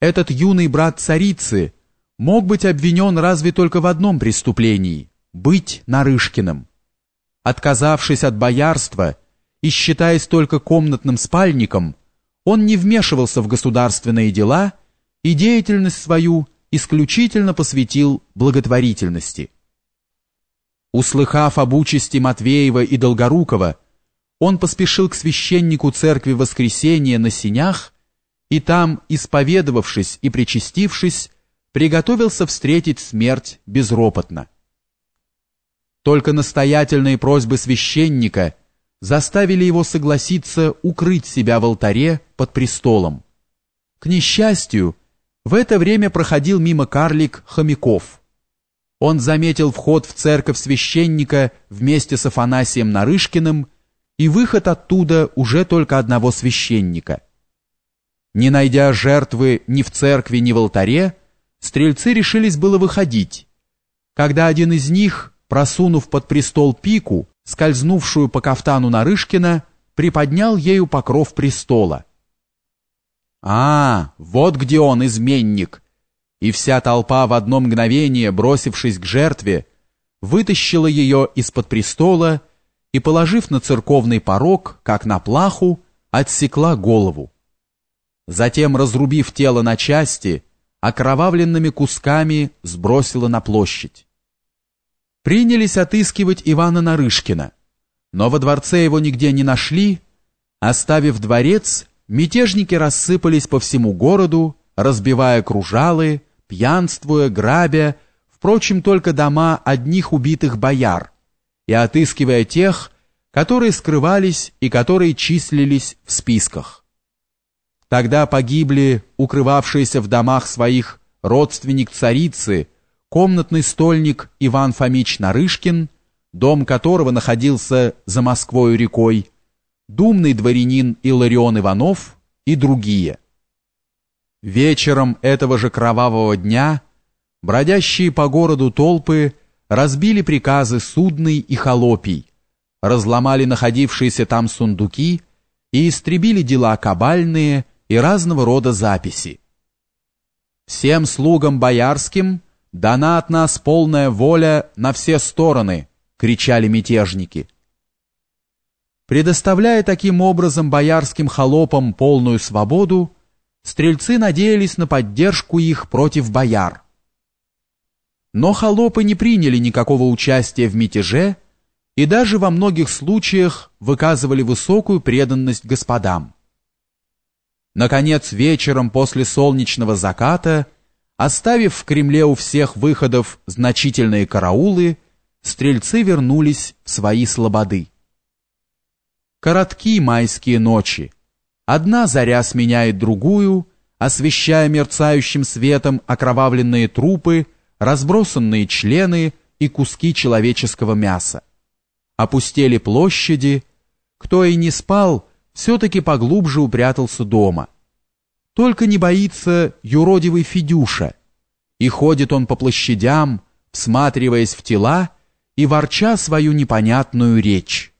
Этот юный брат царицы мог быть обвинен разве только в одном преступлении – быть Нарышкиным. Отказавшись от боярства и считаясь только комнатным спальником, он не вмешивался в государственные дела и деятельность свою исключительно посвятил благотворительности. Услыхав об участи Матвеева и Долгорукова, он поспешил к священнику церкви Воскресения на синях и там, исповедовавшись и причастившись, приготовился встретить смерть безропотно. Только настоятельные просьбы священника заставили его согласиться укрыть себя в алтаре под престолом. К несчастью, в это время проходил мимо карлик Хомяков. Он заметил вход в церковь священника вместе с Афанасием Нарышкиным и выход оттуда уже только одного священника. Не найдя жертвы ни в церкви, ни в алтаре, стрельцы решились было выходить, когда один из них, просунув под престол пику, скользнувшую по кафтану Нарышкина, приподнял ею покров престола. «А, вот где он, изменник!» И вся толпа в одно мгновение, бросившись к жертве, вытащила ее из-под престола и, положив на церковный порог, как на плаху, отсекла голову. Затем, разрубив тело на части, окровавленными кусками сбросила на площадь. Принялись отыскивать Ивана Нарышкина, но во дворце его нигде не нашли, оставив дворец, мятежники рассыпались по всему городу, разбивая кружалы, пьянствуя, грабя, впрочем, только дома одних убитых бояр, и отыскивая тех, которые скрывались и которые числились в списках. Тогда погибли укрывавшиеся в домах своих родственник царицы, комнатный стольник Иван Фомич Нарышкин, дом которого находился за Москвою рекой, думный дворянин Иларион Иванов и другие. Вечером этого же кровавого дня бродящие по городу толпы разбили приказы судный и холопий, разломали находившиеся там сундуки и истребили дела кабальные, и разного рода записи. Всем слугам боярским дана от нас полная воля на все стороны, кричали мятежники. Предоставляя таким образом боярским холопам полную свободу, стрельцы надеялись на поддержку их против бояр. Но холопы не приняли никакого участия в мятеже и даже во многих случаях выказывали высокую преданность господам. Наконец, вечером после солнечного заката, оставив в Кремле у всех выходов значительные караулы, стрельцы вернулись в свои слободы. Коротки майские ночи. Одна заря сменяет другую, освещая мерцающим светом окровавленные трупы, разбросанные члены и куски человеческого мяса. Опустели площади, кто и не спал, все-таки поглубже упрятался дома. Только не боится юродивый Федюша, и ходит он по площадям, всматриваясь в тела и ворча свою непонятную речь.